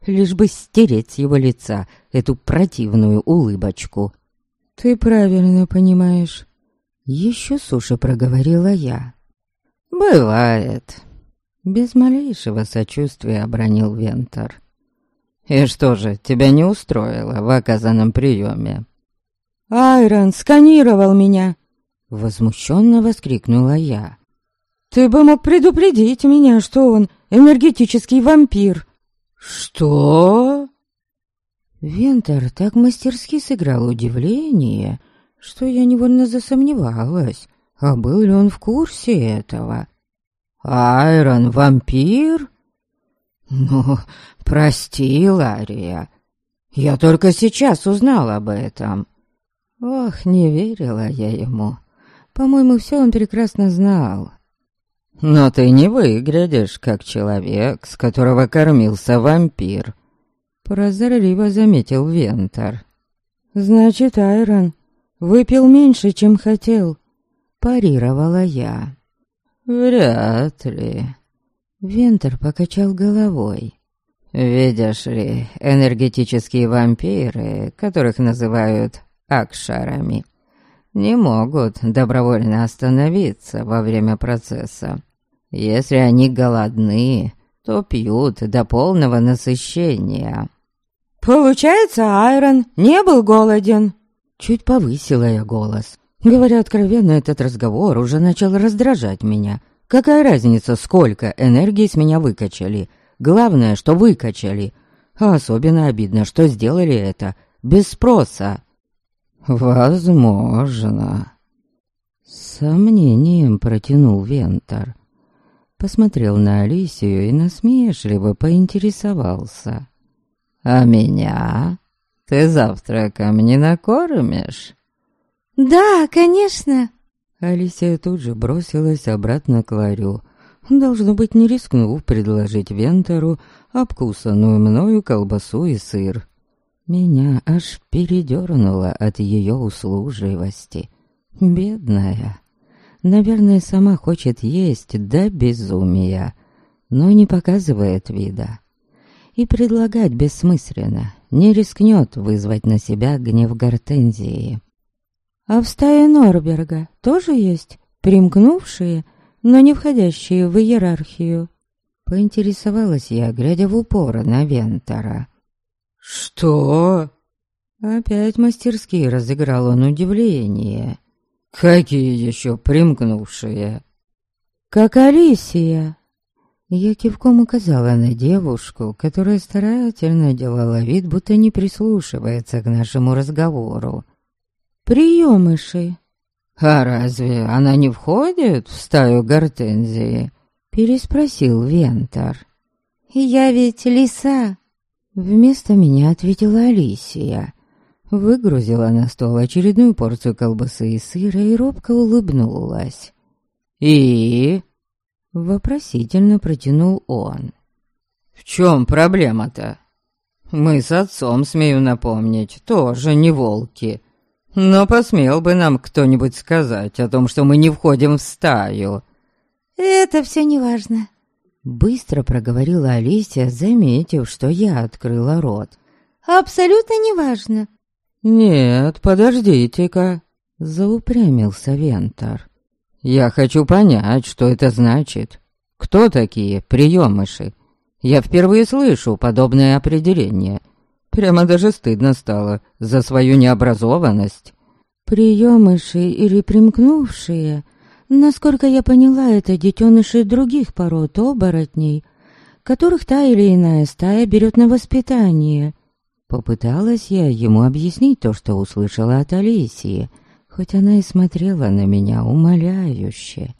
лишь бы стереть с его лица эту противную улыбочку. «Ты правильно понимаешь», — еще суше проговорила я. «Бывает», — без малейшего сочувствия обронил Вентор. «И что же, тебя не устроило в оказанном приеме?» «Айрон сканировал меня!» Возмущенно воскликнула я. «Ты бы мог предупредить меня, что он энергетический вампир!» «Что?» Вентер так мастерски сыграл удивление, что я невольно засомневалась, а был ли он в курсе этого. «Айрон вампир?» «Ну, прости, Лария, я только сейчас узнал об этом». Ох, не верила я ему. По-моему, все он прекрасно знал. «Но ты не выглядишь, как человек, с которого кормился вампир», — прозорливо заметил Вентор. «Значит, Айрон выпил меньше, чем хотел», — парировала я. «Вряд ли». Вентор покачал головой. «Видишь ли, энергетические вампиры, которых называют акшарами, не могут добровольно остановиться во время процесса. Если они голодны, то пьют до полного насыщения. «Получается, Айрон не был голоден?» Чуть повысила я голос. Говоря откровенно, этот разговор уже начал раздражать меня. Какая разница, сколько энергии с меня выкачали? Главное, что выкачали. А особенно обидно, что сделали это без спроса. «Возможно». С сомнением протянул Вентор. Посмотрел на Алисию и насмешливо поинтересовался. «А меня? Ты завтраком не накормишь?» «Да, конечно!» Алисия тут же бросилась обратно к ларю, должно быть, не рискнув предложить Вентору обкусанную мною колбасу и сыр. Меня аж передернуло от ее услужливости. Бедная. Наверное, сама хочет есть до безумия, но не показывает вида. И предлагать бессмысленно, не рискнет вызвать на себя гнев гортензии. А в стае Норберга тоже есть примкнувшие, но не входящие в иерархию? Поинтересовалась я, глядя в упор на Вентора. «Что?» Опять мастерски разыграл он удивление. «Какие еще примкнувшие?» «Как Алисия!» Я кивком указала на девушку, которая старательно делала вид, будто не прислушивается к нашему разговору. «Приемыши!» «А разве она не входит в стаю гортензии?» Переспросил Вентор. «Я ведь лиса!» Вместо меня ответила Алисия. Выгрузила на стол очередную порцию колбасы и сыра и робко улыбнулась. «И?» Вопросительно протянул он. «В чем проблема-то? Мы с отцом, смею напомнить, тоже не волки. Но посмел бы нам кто-нибудь сказать о том, что мы не входим в стаю». «Это все неважно», Быстро проговорила Алисия, заметив, что я открыла рот. «Абсолютно неважно». «Нет, подождите-ка», — заупрямился Вентор. «Я хочу понять, что это значит. Кто такие приемыши? Я впервые слышу подобное определение. Прямо даже стыдно стало за свою необразованность». «Приемыши или примкнувшие Насколько я поняла, это детеныши других пород оборотней, которых та или иная стая берет на воспитание. Попыталась я ему объяснить то, что услышала от Алисии, хоть она и смотрела на меня умоляюще.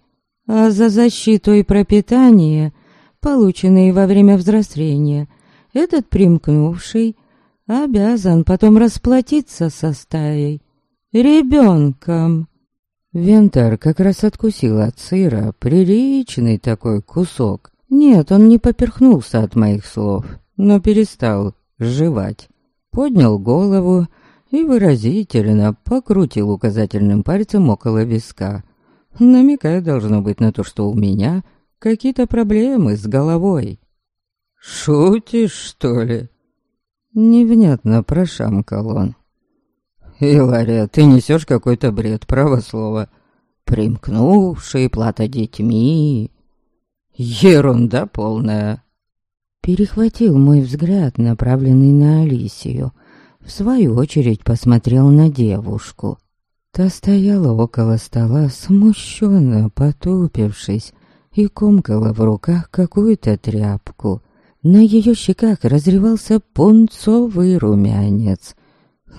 А за защиту и пропитание, полученные во время взросления, этот примкнувший обязан потом расплатиться со стаей ребенком. Вентар как раз откусил от сыра приличный такой кусок. Нет, он не поперхнулся от моих слов. но перестал жевать. Поднял голову и выразительно покрутил указательным пальцем около виска, намекая, должно быть, на то, что у меня какие-то проблемы с головой. «Шутишь, что ли?» Невнятно прошамкал он. «Илария, ты несешь какой-то бред, право слово. Примкнувшие, плата детьми. Ерунда полная». Перехватил мой взгляд, направленный на Алисию. В свою очередь посмотрел на девушку. Та стояла около стола, смущенно потупившись, и комкала в руках какую-то тряпку. На ее щеках разревался пунцовый румянец.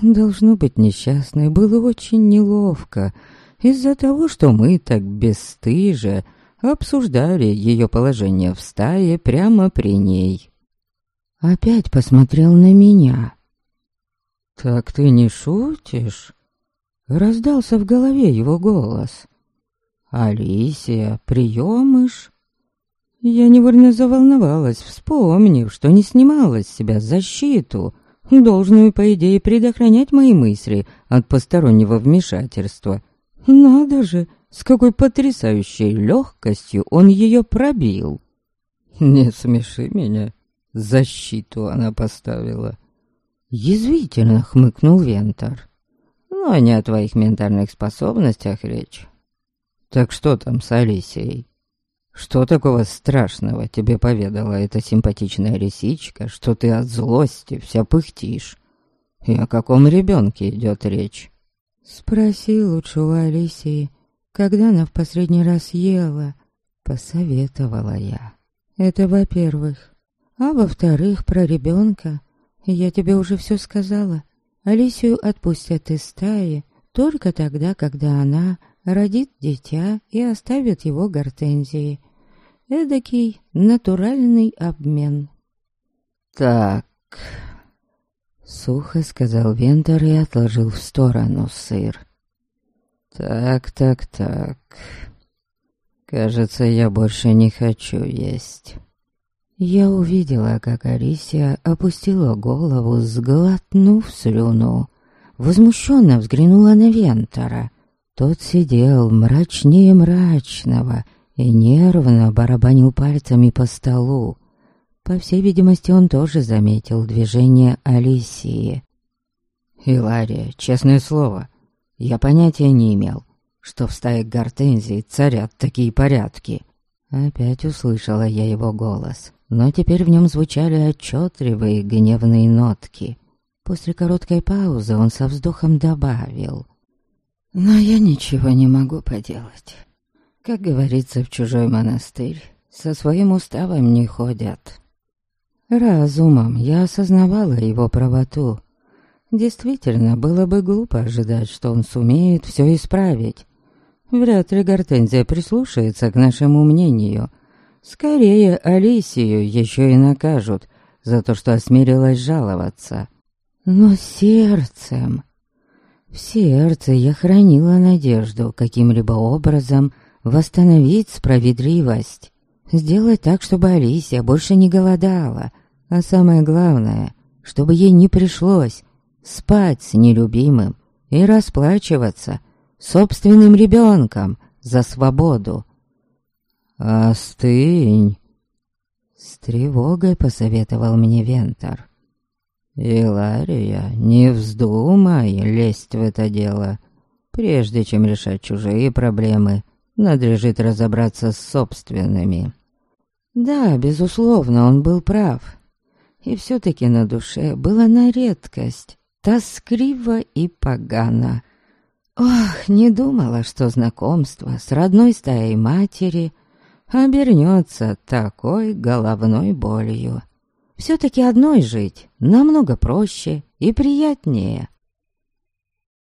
Должно быть, несчастной было очень неловко из-за того, что мы так бесстыже обсуждали ее положение в стае прямо при ней. Опять посмотрел на меня. «Так ты не шутишь?» Раздался в голове его голос. «Алисия, приемыш?» Я невольно заволновалась, вспомнив, что не снимала с себя защиту, должную, по идее, предохранять мои мысли от постороннего вмешательства. Надо же, с какой потрясающей легкостью он ее пробил. Не смеши меня, защиту она поставила. Язвительно хмыкнул Вентор. Но не о твоих ментальных способностях речь. Так что там с Алисией? Что такого страшного тебе поведала эта симпатичная лисичка, что ты от злости вся пыхтишь? И о каком ребенке идет речь? Спроси лучше у Алисии, когда она в последний раз ела, посоветовала я. Это во-первых. А во-вторых, про ребенка. Я тебе уже все сказала. Алисию отпустят из стаи только тогда, когда она родит дитя и оставит его гортензии. Эдакий натуральный обмен. «Так...» Сухо сказал Вентер и отложил в сторону сыр. «Так, так, так... Кажется, я больше не хочу есть». Я увидела, как Арисия опустила голову, сглотнув слюну. Возмущенно взглянула на Вентора. Тот сидел мрачнее мрачного и нервно барабанил пальцами по столу. По всей видимости, он тоже заметил движение Алисии. «Илария, честное слово, я понятия не имел, что в стае гортензий царят такие порядки». Опять услышала я его голос, но теперь в нем звучали отчетливые гневные нотки. После короткой паузы он со вздохом добавил. «Но я ничего не могу поделать. Как говорится, в чужой монастырь со своим уставом не ходят. Разумом я осознавала его правоту. Действительно, было бы глупо ожидать, что он сумеет все исправить. Вряд ли Гортензия прислушается к нашему мнению. Скорее, Алисию еще и накажут за то, что осмелилась жаловаться. Но сердцем... В сердце я хранила надежду каким-либо образом восстановить справедливость, сделать так, чтобы Алисия больше не голодала, а самое главное, чтобы ей не пришлось спать с нелюбимым и расплачиваться собственным ребенком за свободу. «Остынь!» С тревогой посоветовал мне Вентор. «Илария, не вздумай лезть в это дело, прежде чем решать чужие проблемы надлежит разобраться с собственными. Да, безусловно, он был прав. И все-таки на душе было на редкость, тоскливо и погано. Ох, не думала, что знакомство с родной стаей матери обернется такой головной болью. Все-таки одной жить намного проще и приятнее.